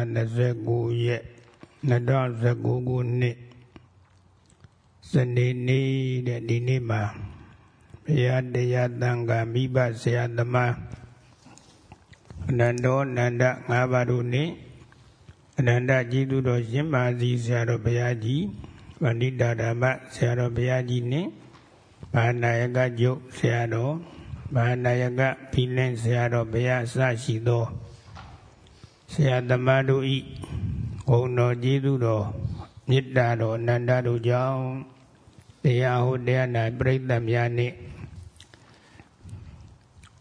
29ရက်2019ခုနှစ်စနေနေ့တဲ့ဒီနေ့မှာဘုရားတရားတန်ခါမိဘဆရာသမားအနန္တောနန္ဒ၅ပါးတို့နှင့်အနန္တကြီးသူတော်ရှင်မာသီဆရာတော်ဘုရားကြီးဗန္ဓိတာဓမ္မဆရာတော်ဘုရားကြီးနှင့်ဘာနာယကကျုပ်ဆရာတော်ဘာနာယကဖိလင်းဆရာတော်ဘုရားအစရှိသော ဆရာသမားတို့ဤဘုံတော်ကျေးဇူးတော်မေတ္တာတော်အနန္တတို့ကြောင့်တရားဟောတရားနာပြိဿများနှင့်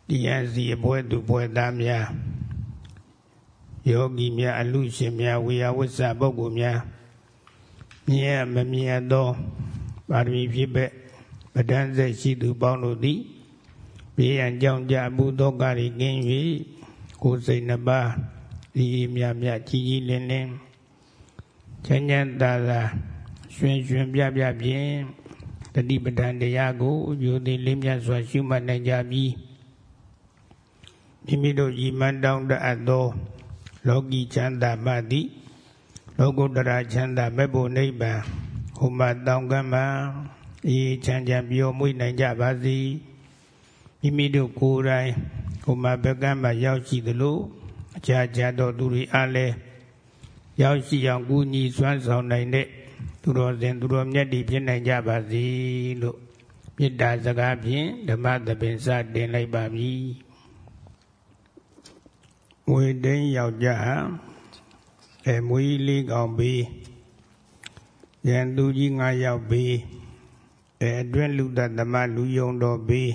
တရားစီအပွဲသူပွဲသားများယောဂီများအလူရှင်များဝေယဝိဆပုဂ္ဂိုလ်များမြင်မမြင်သောပါရမီဖြစ်ပဲပဒန်းဆက်ရှိသူပေါင်းတို့သည်ဘေးရန်ကြောင့်ကြအမှုသောကရိကင်း၍ကိုယ်စိတ်နှပါ ဒီမြမြကြီးကြီးလင်းလင်းချမ်းချမ်းသာသာရွှင်ရွှင်ပြပြဖြင့်တတိပဒံတရားကိုယူသည်လေးမြတ်စွာရှုမှတ်နိုင်ကြပြီးမိမိတို့ဤမှန်တောင်းတတ်သော လောကီချမ်းသာမှသည်လောကုတ္တရာချမ်းသာမဲ့ဖို့နိဗ္ဗာန်ဟိုမှာတောင်းကမ်းမှာအေးချမ်းချမ်းပြောမွေ့နိုင်ကြပါစေမိမိတို့ကိုယ်တိုင်ဟိုမှာဘက်ကမ်းမှာရောက်ရှိသလို အခြားခြားသောသူတွေအားလည်းရောက်ရှိအောင်ကူညီစွမ်းဆောင်နိုင်တဲ့သူတော်စင်သူတော်မြတ်တွေဖြစ်နိုင်ကြပါစေလို့မေတ္တာစကားဖြင့်ဓမ္မသဘင်စတင်လိုက်ပါပြီဝေတိန်ယောက်ျားအဲမွေးလေးကောင်ပေးရန်သူကြီး၅ယောက်ပေးအဲအတွင်းလူတသမလူယုံတော်ပေး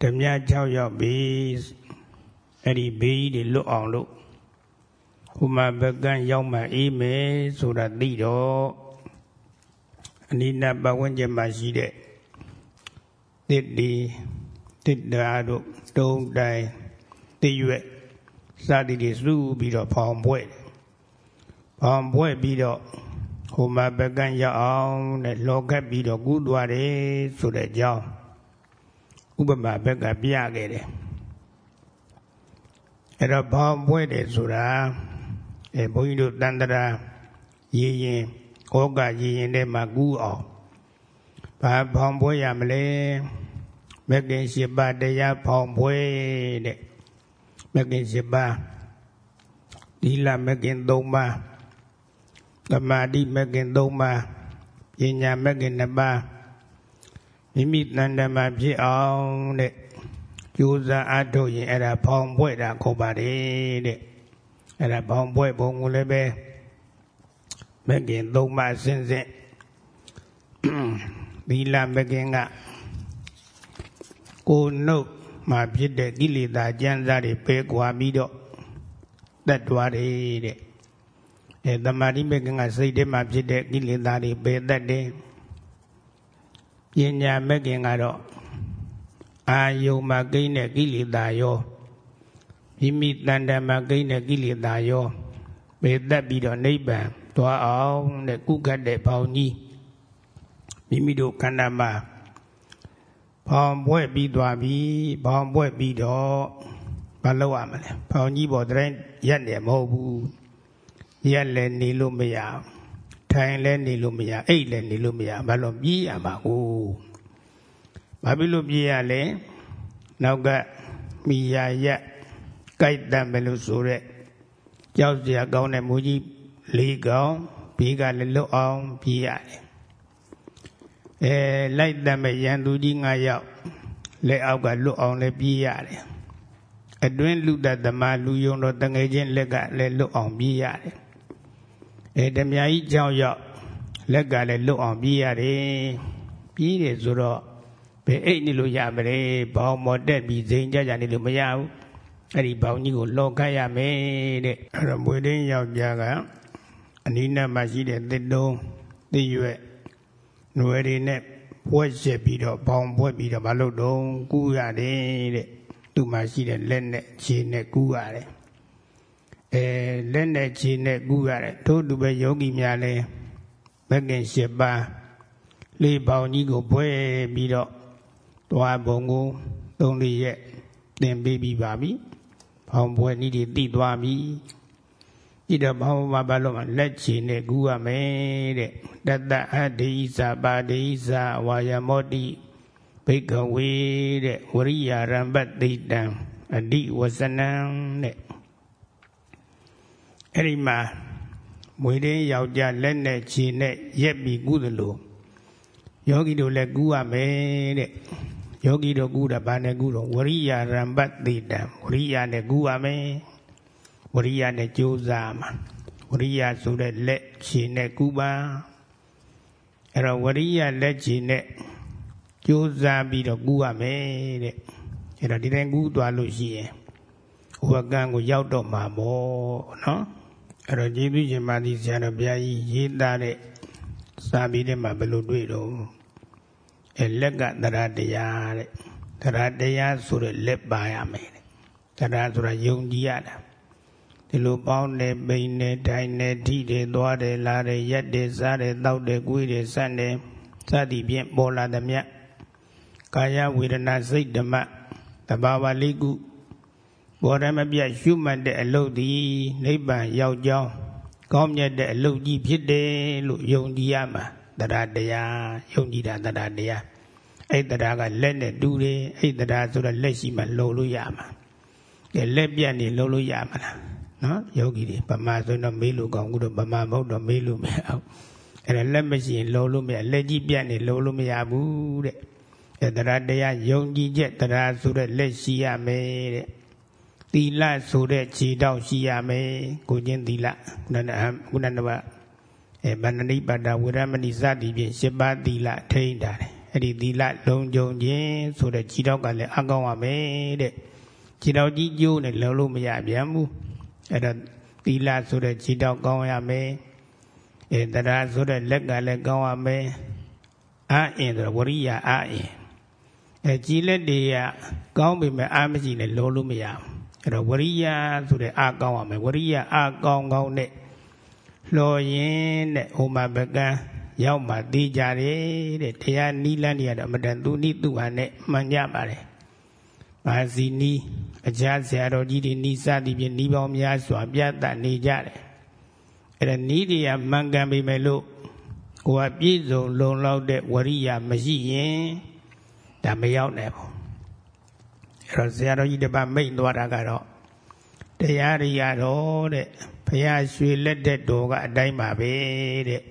ဓမြ6ယောက်ပေး အဲ့ဒီဘေးကြီးတွေလွတ်အောင်လို့ဟိုမှာဘကန်းရောက်မှအေးမယ်ဆိုတာသိတော့အနိနာပဝန်းကျင်မှာရှိတဲ့တစ်ဒီတစ်ဓာတို့တုံးတိုင်တိရွက်စသည်တွေစုပြီးတော့ဖောင်ပွဲဖောင်ပွဲပြီးတော့ဟိုမှာဘကန်းရောက်အောင်တဲ့လောကက်ပြီးတော့ကူးသွားတယ်ဆိုတဲ့အကြောင်းဥပမာဘက်ကပြခဲ့တယ် အဲ့တော့ဘောင်ပွဲတယ်ဆိုတာအဲဘုန်းကြီးတို့တန်တရာရည်ရင်ဩကရည်ရင်ထဲမှာကူးအောင်ဘာဘောင်ပွဲရမလဲမကင်ရှိပါတရားဘောင်ပွဲတဲ့မကင်ရှိပါဒီလမကင်၃ပါးသမာဓိမကင်၃ပါးပညာမကင်၂ပါးမိမိတန်တမှာဖြစ်အောင်တဲ့ ကြိုးစားအားထုတ်ရင်အဲ့ဒါဖောင်ပွဲတာခေါ်ပါတယ်တဲ့အဲ့ဒါဖောင်ပွဲဘုံကိုလည်းပဲမကင်သုံးပါးစင်စစ်သီလမကင်ကကိုနှုတ်မှာဖြစ်တဲ့ကိလေသာကြမ်းစားတွေပယ်ကွာပြီးတော့တတ်သွားတယ်တဲ့အဲတမာတိမကင်ကစိတ်ထဲမှာဖြစ်တဲ့ကိလေသာတွေပယ်တတ်တယ်ပညာမကင်ကတော့ အာယုံမှာကိန်းတဲ့ကိလေသာရောမိမိတန်တမှာကိန်းတဲ့ကိလေသာရောပေသက်ပြီးတော့နိဗ္ဗာန်သွားအောင်တဲ့ကုကတ်တဲ့ဘောင်ကြီးမိမိတို့ခန္ဓာမှာဘောင်ပွဲပြီးသွားပြီဘောင်ပွဲပြီးတော့မလုပ်ရမလဲဘောင်ကြီးပေါ်တိုင်းရက်နေမဟုတ်ဘူးရက်လည်းနေလို့မရထိုင်လည်းနေလို့မရအိတ်လည်းနေလို့မရဘာလို့ပြေးရမှာကို ဘာဖြစ်လို့ပြေးရလဲနောက်ကမိယာရက်ကြိုက်တတ်မယ်လို့ဆိုရက်ကြောက်စရာကောင်းတဲ့မူကြီးလေးကောင်ဘေးကလည်းလွတ်အောင်ပြေးရတယ်အဲလိုက်တတ်မဲ့ရန်သူကြီး၅ယောက်လက်အောက်ကလွတ်အောင်လည်းပြေးရတယ်အတွင်းလူတတ်သမားလူယုံတော်တငယ်ချင်းလက်ကလည်းလွတ်အောင်ပြေးရတယ်အဲဓမြကြီးကြောက်ရောက်လက်ကလည်းလွတ်အောင်ပြေးရတယ်ပြေးတယ်ဆိုတော့ ဘယ်အိတ်နေလို့ရမလဲဘောင်မော်တက်ပြီးစိန်ကြကြနေလို့မရဘူးအဲ့ဒီဘောင်ကြီးကိုလောကရမယ်တဲ့အဲ့တော့မွေတင်းယောက်ျားကအနိနာမှာရှိတဲ့တစ်တုံးသိရွက်ຫນွယ်တွေနဲ့ပွဲချက်ပြီးတော့ဘောင်ပွဲပြီးတော့မလုပ်တော့ကူးရတယ်တဲ့သူ့မှာရှိတဲ့လက်နဲ့ခြေနဲ့ကူးရတယ်အဲလက်နဲ့ခြေနဲ့ကူးရတယ်တို့သူပဲယောဂီများလဲမကင်၈ပါးလေးပေါင်ကြီးကိုပွဲပြီးတော့ တွားဘုံကိုသုံးလေးရက်သင်ပေးပြီးပါပြီ။ဖောင်ပွဲနည်းတွေတည်သွားပြီ။ဣဒဘောင်းမှာဘာလို့မှလက်ချီနဲ့ကူးရမယ်တဲ့တတအဒိသပါဒိသဝါယမောတိဘိကဝေတဲ့ဝရိယရံပတိတံအဓိဝဇနံတဲ့အဲ့ဒီမှာမွေတင်းယောက်ျားလက်နဲ့ခြေနဲ့ရက်ပြီးကူးသလိုယောဂီတို့လည်းကူးရမယ်တဲ့ ယောဂီတို့ကူးတာဘာနဲ့ကူးတော့ဝရိယရံပတိတံဝရိယနဲ့ကူးရမယ်ဝရိယနဲ့ကြိုးစားမှာဝရိယဆိုတဲ့လက်ခြေနဲ့ကူးပါအဲ့တော့ဝရိယလက်ခြေနဲ့ကြိုးစားပြီးတော့ကူးရမယ်တဲ့အဲ့တော့ဒီတိုင်းကူးသွားလို့ရှိရင်ဝကံကိုရောက်တော့မှာပေါ့နော်အဲ့တော့ကျေးဇူးရှင်မာသီဆရာတော်ဘုရားကြီးရေးသားတဲ့စာပေထဲမှာဘယ်လိုတွေ့တော့ အဲလက်ကသရတရားတဲ့သရတရားဆိုတဲ့လက်ပါရမယ်တဲ့သရဆိုတာယုံကြည်ရတာဒီလိုပေါင်းနေပိန်နေတိုင်းနေဓိတွေသွားတယ်လာတယ်ရက်တယ်စားတယ်တောက်တယ်ကိုယ်တယ်ဆန့်တယ်စသည်ဖြင့်ပေါ်လာသမျှကာယဝေဒနာစိတ်ဓမ္မတဘာဝလေးခုဘောရမပြတ်ရှုမှတ်တဲ့အလုပ်သည်နိဗ္ဗာန်ရောက်ကြောင်းကောင်းမြတ်တဲ့အလုပ်ကြီးဖြစ်တယ်လို့ယုံကြည်ရမှာ တရားတရားယုံကြည်တာတရားတရားအဲ့တရားကလက်နဲ့တူတယ်အဲ့တရားဆိုတော့လက်ရှိမှလုံလို့ရမှာကဲလက်ပြတ်နေလုံလို့ရမှာလားနော်ယောဂီတွေဗမာဆိုတော့မေးလို့ကောင်းခုတော့ဗမာမဟုတ်တော့မေးလို့မရအောင်အဲ့ဒါလက်မရှိရင်လုံလို့မရလက်ကြီးပြတ်နေလုံလို့မရဘူးတဲ့အဲ့တရားတရားယုံကြည်ချက်တရားဆိုတဲ့လက်ရှိရမယ်တဲ့သီလဆိုတဲ့ခြေတောက်ရှိရမယ်ကိုချင်းသီလခုနကခုနက အဲဗန္ဒနိပါဒဝေရမဏိစသည်ဖြင့်ရှစ်ပါးသီလထိန်းတာတယ်အဲ့ဒီသီလလုံခြုံခြင်းဆိုတဲ့ခြေတောက်ကလည်းအကောင်းပါမယ်တဲ့ခြေတောက်ကြီးကျိုးနဲ့လုံလို့မရပြန်ဘူးအဲ့တော့သီလဆိုတဲ့ခြေတောက်ကောင်းရမယ်အဲတရားဆိုတဲ့လက်ကလည်းကောင်းရမယ်အာအင်ဆိုတော့ဝရိယအာအင်အဲကြည်လက်တွေကကောင်းပေမဲ့အာမရှိနဲ့လုံးလို့မရဘူးအဲ့တော့ဝရိယဆိုတဲ့အာကောင်းရမယ်ဝရိယအာကောင်းကောင်းနဲ့ လှော်ရင်တဲ့ဟိုမှာပကံရောက်မှသိကြတယ်တဲ့တရားနီးလန်းတွေကတော့အမတန်သူနိသူဟာနဲ့မှန်ကြပါတယ်။ဘာစီနီးအခြားဆရာတော်ကြီးတွေနီးစသည်ဖြင့်နီးပေါင်းများစွာပြသနေကြတယ်။အဲ့ဒါနီးတွေကမှန်ကန်ပြီမဲ့လို့ကိုယ်ကပြည့်စုံလုံလောက်တဲ့ဝရိယမရှိရင်ဒါမရောက်နိုင်ဘူး။အဲ့တော့ဆရာတော်ကြီးတပတ်မိတ်သွားတာကတော့တရားတွေရတော့တဲ့ ဘုရားရွှေလက်တဲ့တော်ကအတိုင်းပါပဲတဲ့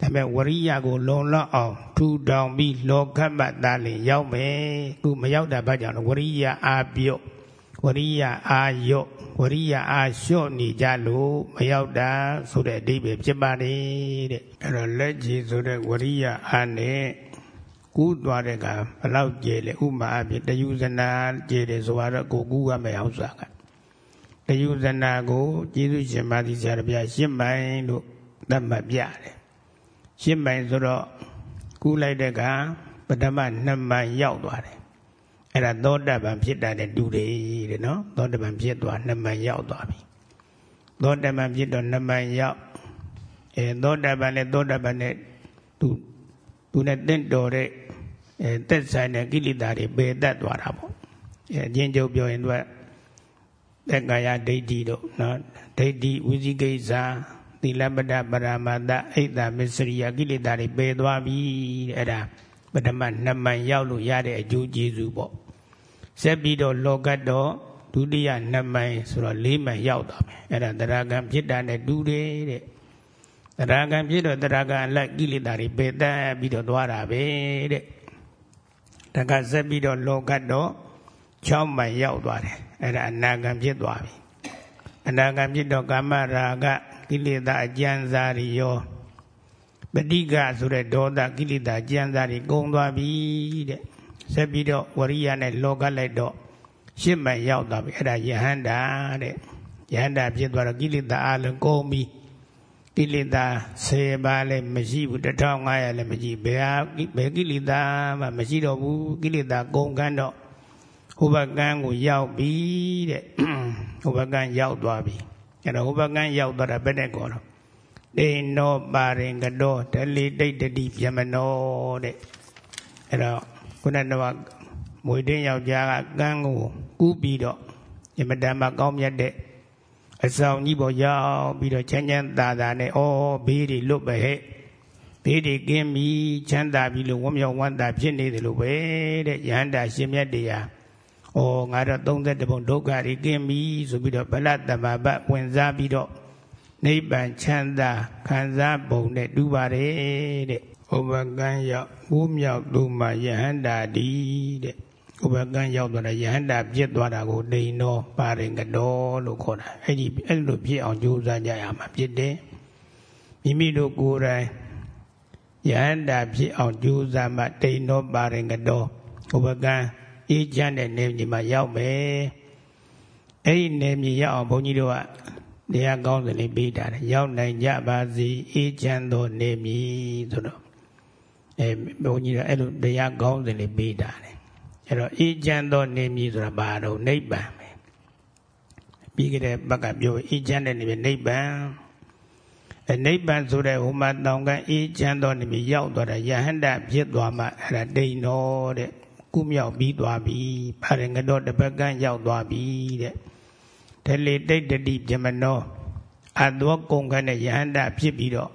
ဒါပေမဲ့ဝရိယကိုလုံလောက်အောင်ထူထောင်ပြီးလောကမတ်သားလင်ရောက်မယ်ခုမရောက်တာဘာကြောင့်လဲဝရိယအာပြုတ်ဝရိယအာယော့ဝရိယအာလျှော့နေကြလို့မရောက်တာဆိုတဲ့အဓိပ္ပာယ်ဖြစ်ပါတယ်တဲ့အဲ့တော့လက်ကြီးဆိုတဲ့ဝရိယအာနဲ့ကူးသွားတဲ့ကဘလောက်ကျဲလဲဥမာအဖြစ်တယူဇနာကျဲတယ်ဆိုတော့ကိုကူးရမယ်အောင်ဆိုတာ ကတယုဇနာကိုကျေးဇူးရှင်မာသီဆရာတော်ရှင်းမိုင်လို့သတ်မှတ်ပြတယ်ရှင်းမိုင်ဆိုတော့ကူးလိုက်တဲ့ကပထမနှစ်မိုင်ရောက်သွားတယ်အဲ့ဒါသောတပန်ဖြစ်တာတဲ့တူတယ်တဲ့နော်သောတပန်ဖြစ်သွားနှစ်မိုင်ရောက်သွားပြီသောတပန်ဖြစ်တော့နှစ်မိုင်ရောက်အဲသောတပန်နဲ့သောတပန်နဲ့သူသူနဲ့တင့်တော်တဲ့အဲသက်ဆိုင်တဲ့ကိလေသာတွေပယ်တတ်သွားတာပေါ့အဲအချင်းချုပ်ပြောရင်သူက သက်ကာယဒိဋ္ဌိတို့နော်ဒိဋ္ဌိဝိဇိကိစ္စသီလပဒပရမတ္တအိတ်တာမစ္စရိယကိလေသာတွေပယ်သွားပြီတဲ့အဲ့ဒါပထမနှစ်မှန်ရောက်လို့ရတဲ့အကျိုးကျေးဇူးပေါ့ဆက်ပြီးတော့လောကတ်တော့ဒုတိယနှစ်မှန်ဆိုတော့လေးမှန်ရောက်သွားမယ်အဲ့ဒါတရားကံဖြစ်တာနဲ့တူတယ်တဲ့တရားကံဖြစ်တော့တရားကံအလိုက်ကိလေသာတွေပယ်တတ်ပြီးတော့သွားတာပဲတဲ့တက္ကဆက်ပြီးတော့လောကတ်တော့ 6မှန်ရောက်သွားတယ်အဲ့ဒါအနာဂံဖြစ်သွားပြီအနာဂံဖြစ်တော့ကာမရာဂကိလေသာအကျဉ်းစားတွေရောပဋိကဆိုတဲ့ဒေါသကိလေသာကျဉ်းစားတွေကုန်သွားပြီတဲ့ဆက်ပြီးတော့ဝရိယနဲ့လောကလိုက်တော့ရှစ်မှန်ရောက်သွားပြီအဲ့ဒါယဟန္တာတဲ့ယဟန္တာဖြစ်သွားတော့ကိလေသာအလုံးကုန်ပြီကိလေသာ10ပါးလည်းမရှိဘူး1500လည်းမရှိဘယ်ဟာဘယ်ကိလေသာမှမရှိတော့ဘူးကိလေသာကုန်ကန်းတော့ ဟိုဘကန်းကိုရောက်ပြီတဲ့ဟိုဘကန်းရောက်သွားပြီအဲ့တော့ဟိုဘကန်းရောက်သွားတာဘယ်နဲ့ကောတော့ဒိနောပါရင်ကတောတလီတိတ်တတိပြမနောတဲ့အဲ့တော့ခုနကတော့မွေတင်းယောက်ျားကကန်းကိုကူးပြီးတော့ယမတန်မှာကောင်းမြတ်တဲ့အဆောင်ကြီးပေါ်ရောက်ပြီးတော့ချမ်းချမ်းသာသာနဲ့ဩဘေးတွေလွတ်ပဲဟဲ့ဘေးတွေကင်းပြီချမ်းသာပြီလို့ဝမ်းမြောက်ဝမ်းသာဖြစ်နေတယ်လို့ပဲတဲ့ယဟန္တာရှင်မြတ်တရား ဩငါတော့31ဘုံဒုက္ခတွေကင်းပြီဆိုပြီးတော့ဗလတမဘဝင်စားပြီးတော့နိဗ္ဗာန်ချမ်းသာခံစားပုံနဲ့တူပါတယ်တဲ့ဥပကံရောက်ဝိမြောက်သူမှာယဟန္တာဒီတဲ့ဥပကံရောက်သွားတာယဟန္တာပြစ်သွားတာကိုနေနောပါရင်ကတော်လို့ခေါ်တာအဲ့ဒီအဲ့လိုဖြစ်အောင်ကြိုးစားကြရမှာဖြစ်တယ်မိမိတို့ကိုယ်တိုင်ယဟန္တာဖြစ်အောင်ကြိုးစားမှတိန်နောပါရင်ကတော်ဥပကံ အေးချမ်းတဲ့နေမြေမှာရောက်မယ်အဲ့ဒီနေမြေရောက်အောင်ဘုန်းကြီးတို့ကတရားကောင်းစလေးပေးတာရောက်နိုင်ကြပါစေအေးချမ်းသောနေမြေဆိုတော့အဲဘုန်းကြီးတို့အဲ့လိုတရားကောင်းစလေးပေးတာတယ်အဲ့တော့အေးချမ်းသောနေမြေဆိုတာဘာတော့နိဗ္ဗာန်ပဲပြီးကြတဲ့ဘက်ကပြောအေးချမ်းတဲ့နေမြေနိဗ္ဗာန်အဲနိဗ္ဗာန်ဆိုတဲ့ဟိုမှာတောင်ကအေးချမ်းသောနေမြေရောက်သွားတာယဟန္တာဖြစ်သွားမှအဲ့ဒါတိန်တော်တဲ့ ကုမြောက်ပြီးသွားပြီဗာရင်ကတော့တပတ်ကန်းရောက်သွားပြီတဲ့တလေတိတ်တတိပြမနောအသောကုန်ခနဲ့ယဟန္တာဖြစ်ပြီးတော့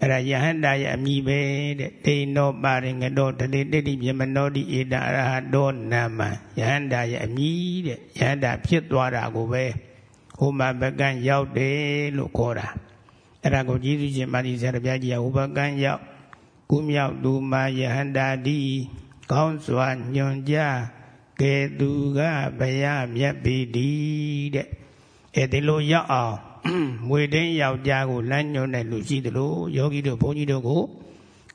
အဲ့ဒါယဟန္တာရဲ့အမိပဲတဲ့တိန်နောပါရင်ကတော့တလေတိတ်တိပြမနောဒီဧတအရဟတောနာမယဟန္တာရဲ့အမိတဲ့ယဟန္တာဖြစ်သွားတာကိုပဲဟိုမှာပကံရောက်တယ်လို့ခေါ်တာအဲ့ဒါကိုကြီးစုရှင်မာသီဆရာဘုရားကြီးကဟိုပကံရောက်ကုမြောက်သူမာယဟန္တာဒီ ကောင်းစွာညွန်ကြားကဲသူကဘယမြတ်ပြီဒီတဲ့အဲဒီလိုရောက်အောင်မွေတင်းယောက်ျားကိုလမ်းညွှန်တဲ့လူရှိသလိုယောဂီတို့ဘုန်းကြီးတို့ကို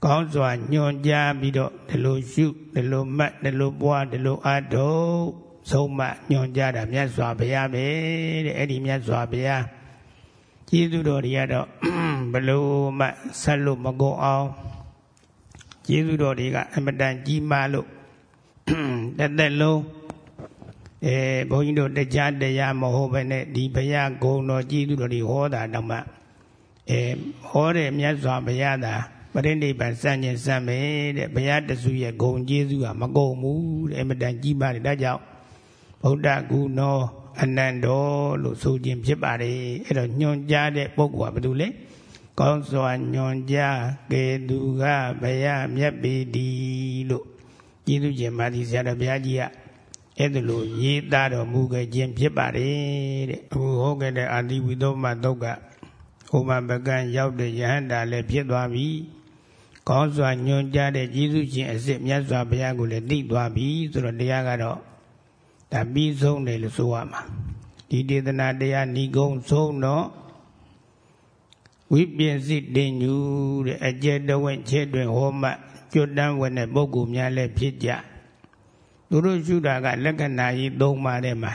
ကောင်းစွာညွန်ကြားပြီးတော့ဒီလိုရှုဒီလိုမှတ်ဒီလိုပွားဒီလိုအထုတ်ဆုံးမညွန်ကြားတာမြတ်စွာဘုရားပဲတဲ့အဲ့ဒီမြတ်စွာဘုရားကျေးဇူးတော်တွေကတော့ဘလို့မှဆက်လို့မကုန်အောင် ကျေးဇူးတော်တွေကအမတန်ကြီးမားလို့တစ်သက်လုံးအဲဘုန်းကြီးတို့တရားတရားမဟုတ်ဘဲနဲ့ဒီဘုရားဂုံတော်ကျေးဇူးတော်တွေဟောတာတော့မှအဲဟောတဲ့မြတ်စွာဘုရားသာပရိနိဗ္ဗာန်စံကျင်စံမယ်တဲ့ဘုရားတဆူရဲ့ဂုံကျေးဇူးကမကုန်ဘူးတဲ့အမတန်ကြီးမားတယ်ဒါကြောင့်ဗုဒ္ဓဂုဏောအနန္တောလို့ဆိုခြင်းဖြစ်ပါတယ်အဲ့တော့ညွန်ကြားတဲ့ပုဂ္ဂိုလ်ကဘာလို့လဲ ကောင်းစွာညွန်ကြားကေသူကဘယမြတ်ပေဒီလို့ကျေးဇူးရှင်မာသီဆရာတော်ဘုရားကြီးကအဲ့ဒါလို့ရေးသားတော်မူခဲ့ခြင်းဖြစ်ပါတယ်တဲ့အခုဟောခဲ့တဲ့အာတိဝိသောမတုတ်ကဟိုမှာပကံရောက်တဲ့ယဟန္တာလည်းဖြစ်သွားပြီကောင်းစွာညွန်ကြားတဲ့ကျေးဇူးရှင်အစ်စ်မြတ်စွာဘုရားကိုလည်းသိသွားပြီဆိုတော့တရားကတော့ဒါပြီးဆုံးတယ်လို့ဆိုရမှာဒီဒေသနာတရားဏီကုံဆုံးတော့ ဝိပင်းစိတင်ညူတဲ့အကျက်တဝင့်ချဲ့တွင်ဟောမှကျွတ်တန်းဝင်တဲ့ပုဂ္ဂိုလ်များလည်းဖြစ်ကြသူတို့ရှုတာကလက္ခဏာကြီး၃ပါးထဲမှာ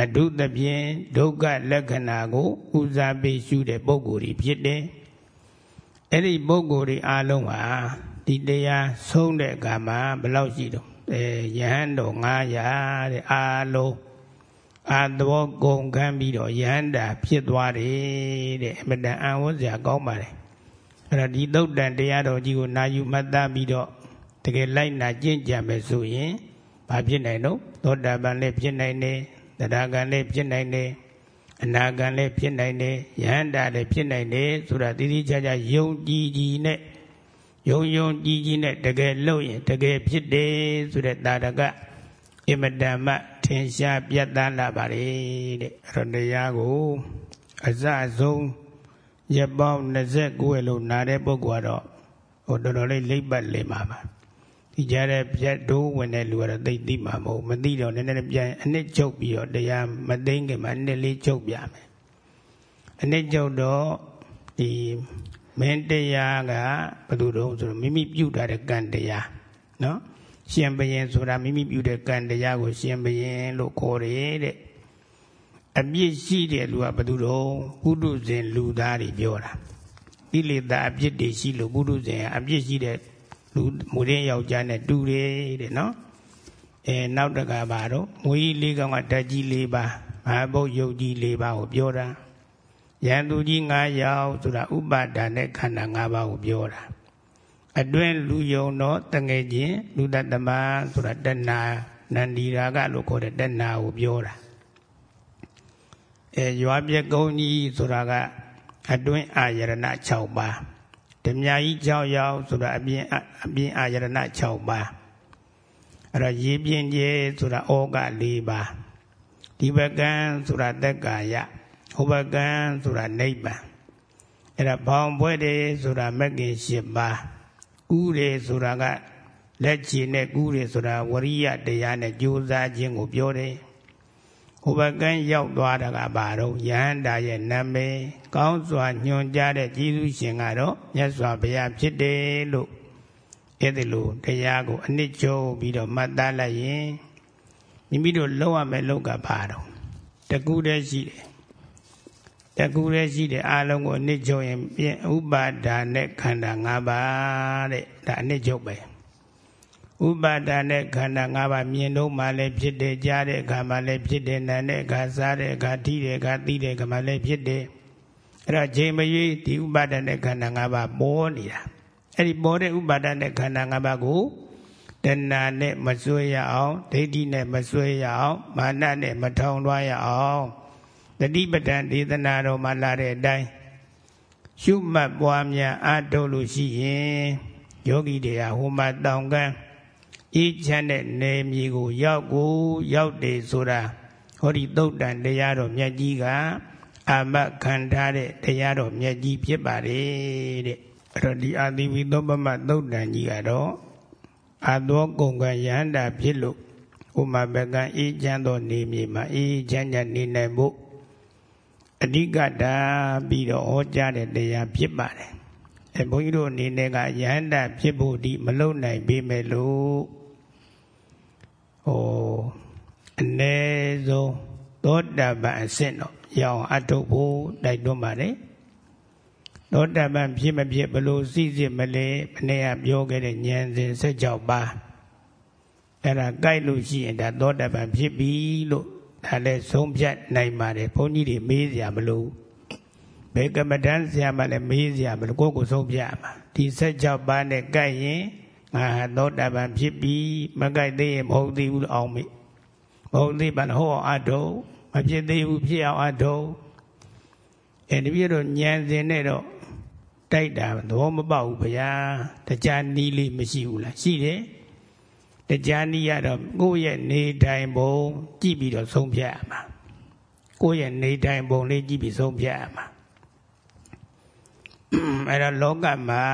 အတုသဖြင့်ဒုက္ခလက္ခဏာကိုဦးစားပေးရှုတဲ့ပုဂ္ဂိုလ်တွေဖြစ်တယ်အဲ့ဒီပုဂ္ဂိုလ်တွေအားလုံးဟာဒီတရားဆုံးတဲ့အခါမှာဘယ်လောက်ရှိတော့အဲယဟန်တော်900တဲ့အားလုံး အာသောဂုံခံပြီးတော့ယဟန္တာဖြစ်သွားတယ်တဲ့အမတန်အံ့ဩစရာကောင်းပါတယ်အဲ့ဒါဒီသုတ်တန်တရားတော်ကြီးကိုနာယူမှတ်သားပြီးတော့တကယ်လိုက်နာကျင့်ကြမယ်ဆိုရင်ဘာဖြစ်နိုင်တော့သောတာပန်လည်းဖြစ်နိုင်တယ်တရားကံလည်းဖြစ်နိုင်တယ်အနာကံလည်းဖြစ်နိုင်တယ်ယဟန္တာလည်းဖြစ်နိုင်တယ်ဆိုတာတည်တည်ချာချာယုံကြည်ကြည်နဲ့ယုံယုံကြည်ကြည်နဲ့တကယ်လုပ်ရင်တကယ်ဖြစ်တယ်ဆိုတဲ့တာရကအင်မတန်မှ ထင်ရှားပြတ်သားလာပါလေတဲ့အဲ့တော့တရားကို အစအဆုံးရပောင်း29လို့နာတဲ့ပုဂ္ဂိုလ်ကတော့ဟိုတော်တော်လေးလိမ့်ပတ်လေမှာပါဒီကြတဲ့ပြတ်တိုးဝင်တဲ့လူကတော့သိသိမှာမဟုတ်မသိတော့နည်းနည်းပြန်အနှစ်ချုပ်ပြီးတော့တရားမသိငယ်မှာအနှစ်လေးချုပ်ပြမယ်အနှစ်ချုပ်တော့ဒီမင်းတရားကဘယ်လိုတုံးဆိုတော့မိမိပြုတာတဲ့ကံတရားနော် ရှင်ဘရင်ဆိုတာမိမိပြုတဲ့ကံတရားကို ရှင်ဘရင်လို့ခေါ်တယ်တဲ့အပြစ်ရှိတဲ့လူကဘယ်သူတော့ပုထုဇဉ်လူသားတွေပြောတာကိလေသာအပြစ်တွေရှိလို့ပုထုဇဉ်အပြစ်ရှိတဲ့လူမူရင်းယောက်ျားနဲ့တူတယ်တဲ့နော်အဲနောက်တကပါတော့မွေးကြီးလေးကောင်ကဓာတ်ကြီး၄ပါးမဟာဘုတ်ယုတ်ကြီး၄ပါးကိုပြောတာရန်သူကြီး၅ယောက်ဆိုတာဥပါဒာနဲ့ခန္ဓာ၅ပါးကိုပြောတာ အတွင်းလူယုံတော့တငယ်ချင်းလူတတမဆိုတာတဏ္ဏနန္ဒီရာကလို့ခေါ်တဲ့တဏ္ဏကိုပြောတာအဲရွာပြကုန်းကြီးဆိုတာကအတွင်းအာယရဏ6ပါးဓမြကြီး6ယောက်ဆိုတာအပြင်အပြင်အာယရဏ6ပါးအဲ့တော့ရေပြင်းကျဲဆိုတာဩက4ပါးဒီဘကံဆိုတာသက်ကာယဟိုဘကံဆိုတာနိဗ္ဗာန်အဲ့ဒါဘောင်ပွဲတယ်ဆိုတာမဂ္ဂင်၈ပါး ဥတယ်ဆိုတာကလက်ချီနဲ့ကူးတယ်ဆိုတာဝရိယတရားနဲ့ကြိုးစားခြင်းကိုပြောတယ်ဟိုဘကန်းရောက်သွားတာကဘာတော့ယဟန္တာရဲ့နာမည်ကောင်းစွာညွှန်ကြားတဲ့ကျေးဇူးရှင်ကတော့မြတ်စွာဘုရားဖြစ်တယ်လို့အဲ့ဒီလိုတရားကိုအနှစ်ချုပ်ပြီးတော့မှတ်သားလိုက်ရင်မိမိတို့လောက်ရမယ့်လောက်ကဘာတော့တကူတည်းရှိတယ် တကူတည်းရှိတဲ့အာလုံးကိုအနှစ်ချုပ်ရင်ပြင်ဥပါဒါနဲ့ခန္ဓာ၅ပါးတဲ့ဒါအနှစ်ချုပ်ပဲဥပါဒာနဲ့ခန္ဓာ၅ပါးမြင်တော့မှလည်းဖြစ်တယ်ကြားတဲ့အခါမှလည်းဖြစ်တယ်နားတဲ့အခါစားတဲ့အခါထိတဲ့အခါသိတဲ့အခါမှလည်းဖြစ်တယ်အဲ့တော့ချိန်မရွေးဒီဥပါဒာနဲ့ခန္ဓာ၅ပါးပေါ်နေတာအဲ့ဒီပေါ်တဲ့ဥပါဒာနဲ့ခန္ဓာ၅ပါးကိုတဏှာနဲ့မဆွဲရအောင်ဒိဋ္ဌိနဲ့မဆွဲရအောင်မာနနဲ့မထောင်လွှားရအောင် တတိပဒံဒေသနာတော်မှာလာတဲ့အတိုင်းရှုမှတ်ပွားများအားထုတ်လို့ရှိရင်ယောဂီတွေဟာဟိုမှာတောင်ကန်းအေးချမ်းတဲ့နေမြေကိုရောက်ကိုရောက်တယ်ဆိုတာဟောဒီသုတ်တန်တရားတော်မြတ်ကြီးကအာမခံထားတဲ့တရားတော်မြတ်ကြီးဖြစ်ပါတယ်တဲ့အဲ့တော့ဒီအာတိဝိသောပမသုတ်တန်ကြီးကတော့အာသောကုံကယန္တာဖြစ်လို့ဥမာဘကံအေးချမ်းသောနေမြေမှာအေးချမ်းချမ်းနေနိုင်ဖို့ အဓိကတာပြီးတော့ဟောကြားတဲ့တရားဖြစ်ပါတယ်အဲဘုန်းကြီးတို့အနေနဲ့ကယန္တာဖြစ်ဖို့ဒီမလုံနိုင်ပေမဲ့လို့ဟိုအ ਨੇ ဆုံးသောတာပန်အဆင့်တော့ရအောင်အထုတ်ဖို့တိုက်တွန်းပါတယ်သောတာပန်ဖြစ်မဖြစ်ဘလို့စိစစ်မလဲမနေ့ကပြောခဲ့တဲ့ဉာဏ်စဉ်16ပါးအဲ့ဒါကြိုက်လို့ရှိရင်ဒါသောတာပန်ဖြစ်ပြီလို့ ဒါလည်းဆုံးဖြတ်နိုင်ပါတယ်ဘုန်းကြီးတွေမေးစရာမလိုဘယ်ကမ္မဋ္ဌာန်းဆရာမှလည်းမေးစရာမလိုကိုယ့်ကိုယ်ဆုံးဖြတ်မှာဒီ16ပါးနဲ့ကြိုက်ရင်ငါဟာသောတာပန်ဖြစ်ပြီမကြိုက်သေးရင်မဟုတ်သေးဘူးလို့အောင်မေ့မဟုတ်သေးပါလားဟောအောင်အထုမဖြစ်သေးဘူးဖြစ်အောင်အထုအဲဒီပြတော့ညံစင်နဲ့တော့တိုက်တာသဘောမပေါက်ဘူးဗျာတရားနီးလေးမရှိဘူးလားရှိတယ် တရားနီးရတော့ကိုယ့်ရဲ့နေတိုင်ပုံကြည့်ပြီးတော့ဆုံးဖြတ်ရမှာကိုယ့်ရဲ့နေတိုင်ပုံလေးကြည့်ပြီးဆုံးဖြတ်ရမှာအဲ့တော့လောကမှာ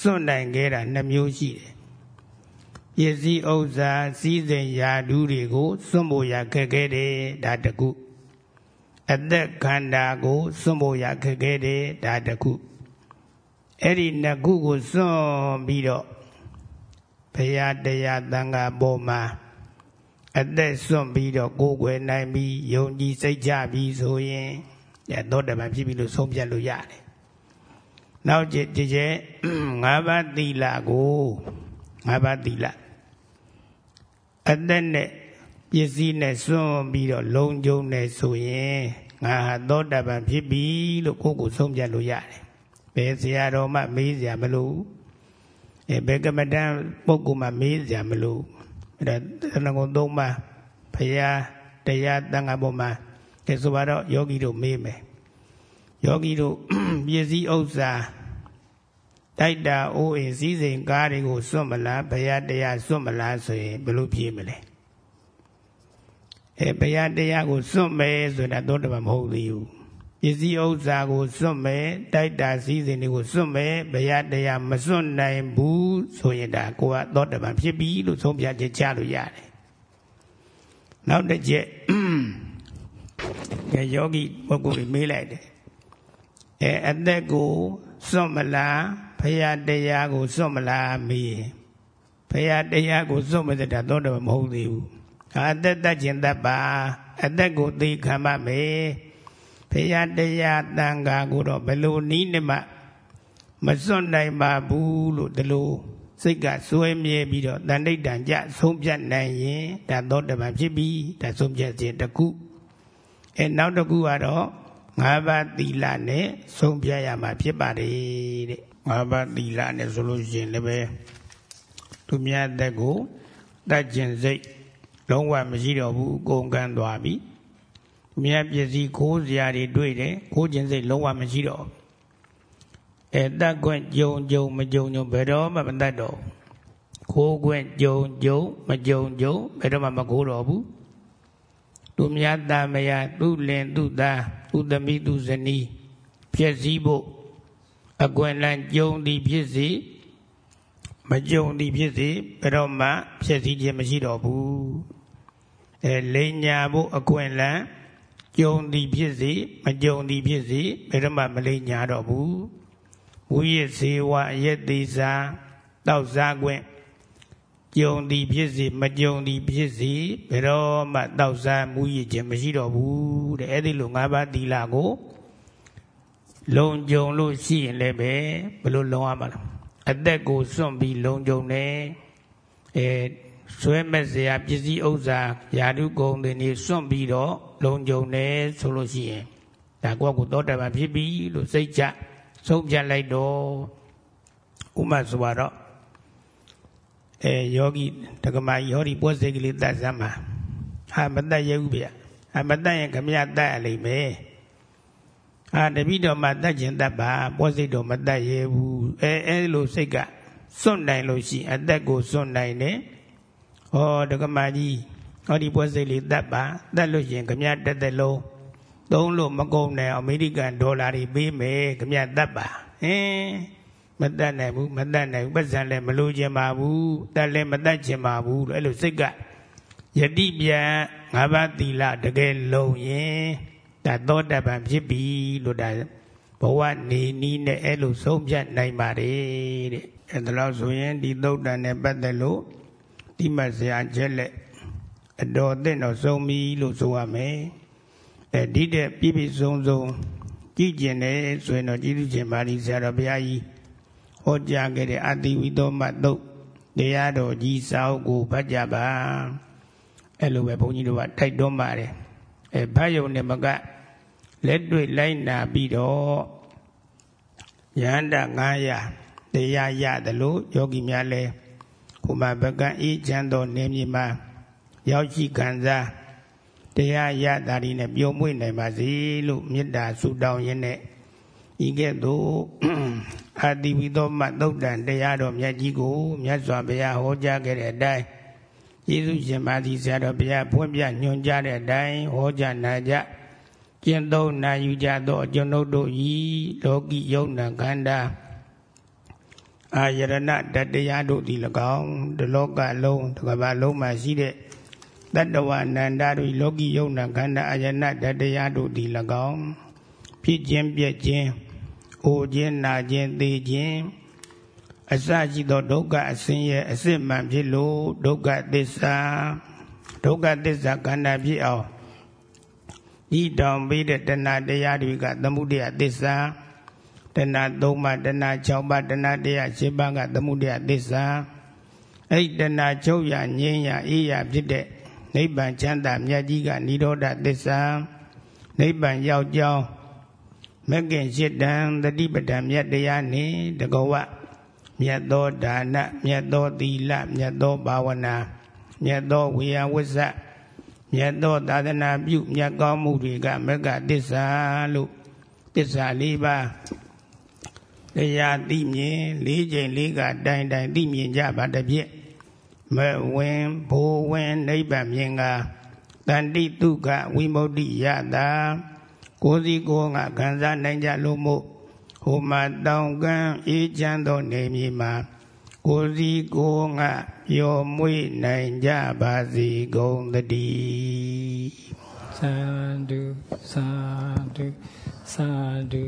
စွန့်နိုင်ခဲ့တာနှမျိုးရှိတယ်ပစ္စည်းဥစ္စာစည်းစိမ်ယာဓုတွေကိုစွန့်ဖို့ရခက်ခဲ့တယ်ဒါတခုအသက်ခန္ဓာကိုစွန့်ဖို့ရခက်ခဲ့တယ်ဒါတခုအဲ့ဒီနှစ်ခုကိုစွန့်ပြီးတော့ ဘုရားတရားသံဃာပေါ်မှာအသက်စွန့်ပြီးတော့ကိုယ်ွယ်နိုင်ပြီးယုံကြည်စိတ်ကြပြီးဆိုရင်သောတပန်ဖြစ်ပြီလို့ဆုံးဖြတ်လို့ရတယ်နောက်ကြကြကြငါးပါးသီလကိုငါးပါးသီလအသက်နဲ့ပစ္စည်းနဲ့စွန့်ပြီးတော့လုံကျုံနေဆိုရင်ငါဟာသောတာပန်ဖြစ်ပြီလို့ကိုယ့်ကိုဆုံးဖြတ်လို့ရတယ်ဘယ်ဆရာတော်မှမေးစရာမလို အဲဘယ်ကမ္မဋ္ဌာန်းပုဂ္ဂိုလ်မှမေးစရာမလိုအဲဒါသနကုံသုံးပါဘုရားတရားတန်ခါပေါ်မှာအဲဆိုတော့ယောဂီတို့မေးမယ်ယောဂီတို့ပစ္စည်းဥစ္စာတိုက်တာအိုးအိမ်စည်းစိမ်ကားတွေကိုစွန့်မလားဘုရားတရားစွန့်မလားဆိုရင်ဘယ်လိုဖြေမလဲအဲဘုရားတရားကိုစွန့်မယ်ဆိုတာသောတပန်မဟုတ်သေးဘူး ပစ္စည်းဥစ္စာကိုစွန့်မယ်တိုက်တာစည်းစိမ်တွေကိုစွန့်မယ်ဘုရားတရားမစွန့်နိုင်ဘူးဆိုရင်ဒါကိုကသောတပန်ဖြစ်ပြီလို့ဆုံးဖြတ်ချက်ချလို့ရတယ်နောက်တစ်ချက်ယောဂီပုဂ္ဂိုလ်တွေမေးလိုက်တယ်အဲအသက်ကိုစွန့်မလားဖရာတရားကိုစွန့်မလားမေးဖရာတရားကိုစွန့်မတဲ့တာတော့တော့မဟုတ်သေးဘူးအသက်တတ်ခြင်းတတ်ပါအသက်ကိုသိခံပါမယ် ဖရာတရားတန်ခါကိုတော့ဘယ်လိုနည်းနဲ့မှမစွန့်နိုင်ပါဘူးလို့ဒီလိုစိတ်ကစွဲမြဲပြီးတော့တန်ဋိဋ္ဌံကြဆုံးဖြတ်နိုင်ရင်ဒါတော့တပံဖြစ်ပြီဒါဆုံးဖြတ်ခြင်းတစ်ခုအဲနောက်တစ်ခုကတော့ငါးပါးသီလနဲ့ဆုံးဖြတ်ရမှာဖြစ်ပါတယ်တဲ့ငါးပါးသီလနဲ့ဆိုလို့ရှိရင်လည်းပဲသူများတဲ့ကိုတတ်ကျင်စိတ်လုံးဝမရှိတော့ဘူးအကုန်ကန်းသွားပြီ မြတ်ပစ္စည်းခိုးစရာတွေတွေ့တယ်ခိုးခြင်းစိတ်လုံးဝမရှိတော့အဲတတ်ခွင့်ကြုံကြုံမကြုံကြုံဘယ်တော့မှမတတ်တော့ခိုးခွင့်ကြုံကြုံမကြုံကြုံဘယ်တော့မှမခိုးတော့ဘူးသူမြတ်တာမယသူလင်သူသားသူသမီးသူဇနီးဖြစ်စည်းဖို့အကွယ်လန်းကြုံသည်ဖြစ်စေမကြုံသည်ဖြစ်စေဘယ်တော့မှဖြစ်စည်းခြင်းမရှိတော့ဘူးအဲလိန်ညာဖို့အကွယ်လန်း ကြုံသည်ဖြစ်စေမကြုံသည်ဖြစ်စေဘယ်တော့မှမလိန်ညာတော့ဘူးဝိရစေဝအယက်သေးစာတောက်စားခွင့်ကြုံသည်ဖြစ်စေမကြုံသည်ဖြစ်စေဘယ်တော့မှတောက်စားမူရခြင်းမရှိတော့ဘူးတဲ့အဲ့ဒီလို၅ပါးသီလကိုလုံကြုံလို့ရှိရင်လည်းပဲဘယ်လိုလုံရမှာလဲအသက်ကိုစွန့်ပြီးလုံကြုံတယ်အဲ ဆွဲမဲ့စရာပစ္စည်းဥစ္စာယာတုဂုံတွေနေစွန့်ပြီးတော့လုံကြုံတယ်ဆိုလို့ရှိရင်ဒါကောကိုသောတပန်ဖြစ်ပြီလို့စိတ်ချဆုံးဖြတ်လိုက်တော့ဥမဆိုတော့အဲယောဂီတက္ကမယောဂီပွဲစိတ်ကလေးတတ်စမ်းမှာဟာမတတ်ရဘူးဗျဟာမတတ်ရင်ခမရတတ်ရလိမ့်မယ်အာတပိတော်မှာတတ်ခြင်းတတ်ပါပွဲစိတ်တော်မတတ်ရဘူးအဲအဲလိုစိတ်ကစွန့်နိုင်လို့ရှိအသက်ကိုစွန့်နိုင်တယ် ဟောတက္ကမကြီးဟောဒီပွဲစိတ်လေးတတ်ပါတတ်လို့ရှိရင်ခမရတက်တဲ့လုံးသုံးလို့မကုန်နဲ့အမေရိကန်ဒေါ်လာတွေပေးမယ်ခမရတတ်ပါဟင်းမတတ်နိုင်ဘူးမတတ်နိုင်ဘူးပတ်စံလည်းမလိုချင်ပါဘူးတတ်လည်းမတတ်ချင်ပါဘူးလို့အဲ့လိုစိတ်ကယတိပြန်ငါးပါးသီလတကယ်လုံးရင်ဒါသောတပန်ဖြစ်ပြီလို့ဒါဘဝနေနီးနဲ့အဲ့လိုဆုံးဖြတ်နိုင်ပါတယ်တဲ့အဲ့ဒါလို့ဆိုရင်ဒီသုတ်တန်နဲ့ပတ်သက်လို့ ဒီမဆရာချက်လက်အတော်အသင့်တော်ဆုံးပြီလို့ဆိုရမယ်အဲဒီတဲ့ပြည့်ပြည့်စုံစုံကြည်ကျင်တယ်ဆိုရင်တော့ကြည်သူရှင်ပါဠိဆရာတော်ဘုရားကြီးဟောကြားခဲ့တဲ့အတိဝိသောမတုတ်တရားတော်ကြီးစာအုပ်ကိုဖတ်ကြပါအဲ့လိုပဲဘုန်းကြီးတို့ကတိုက်တွန်းပါတယ်အဲဖတ်ယုံနဲ့မကလက်တွေ့လိုက်နာပြီးတော့ယန္တ900တရားရတယ်လို့ယောဂီများလဲ ခုမှဘကံအေးချမ်းသောနေမြေမှာရောက်ရှိခံစားတရားရတာဒီနဲ့ပြုံးမွေ့နိုင်ပါစေလို့မေတ္တာဆုတောင်းရင်းနဲ့ဤကဲ့သို့အာတိဝိသောမသုတ်တန်တရားတော်မြတ်ကြီးကိုမြတ်စွာဘုရားဟောကြားခဲ့တဲ့အတိုင်းယေရှုရှင်မာသီဆရာတော်ဘုရားဖွင့်ပြညွှန်ကြားတဲ့အတိုင်းဟောကြားနာကြကျင့်သုံးနာယူကြသောကျွန်ုပ်တို့ဤလောကီယုံနာခန္ဓာ အာယရဏတတရားတို့သည်၎င်းဒီလောကလုံးတစ်ကမ္ဘာလုံးမှာရှိတဲ့တတ္တဝနန္ဒတို့လောကီယုံနာခန္ဓာအာယရဏတတရားတို့သည်၎င်းဖြစ်ခြင်းပြည့်ခြင်းအိုခြင်းနာခြင်းသိခြင်းအစရှိသောဒုက္ခအစင်းရဲ့အစစ်မှန်ဖြစ်လို့ဒုက္ခသစ္စာဒုက္ခသစ္စာခန္ဓာဖြစ်အောင်ဤတောင်ပြီးတဲ့တဏှာတရားတွေကသမုဒယသစ္စာ တဏှာ၃ပါးတဏှာ၆ပါးတဏှာတရား၈ပါးကသမုဒယသစ္စာအဲ့တဏှာချုပ်ရငြိမ်းရအေးရဖြစ်တဲ့နိဗ္ဗာန်ချမ်းသာမြတ်ကြီးကនិရောဓသစ္စာနိဗ္ဗာန်ရောက်ကြောင်းမကင်ရှိတံတတိပဒံမြတ်တရားနှင့်တကဝမြတ်သောဒါနမြတ်သောသီလမြတ်သောဘာဝနာမြတ်သောဝေယဝိဇ္ဇမြတ်သောသာသနာပြုမြတ်ကောင်းမှုတွေကမကသစ္စာလို့သစ္စာ၄ပါး တရားသိမြင်၄ချိန်၄ကတိုင်တိုင်သိမြင်ကြပါတပြည့်မဝင်ဘိုးဝင်နိဗ္ဗာန်မြင်ကတန်တိတုကဝိမု ക്തി ယတာကိုယ်စီကိုယ်ငါခံစားနိုင်ကြလို့မို့ဟိုမှာတောင်ကမ်းအေးချမ်းသောနေမြေမှာကိုယ်စီကိုယ်ငါပျော်မွေ့နိုင်ကြပါစေကုန်သတည်းသာဓုသာဓုသာဓု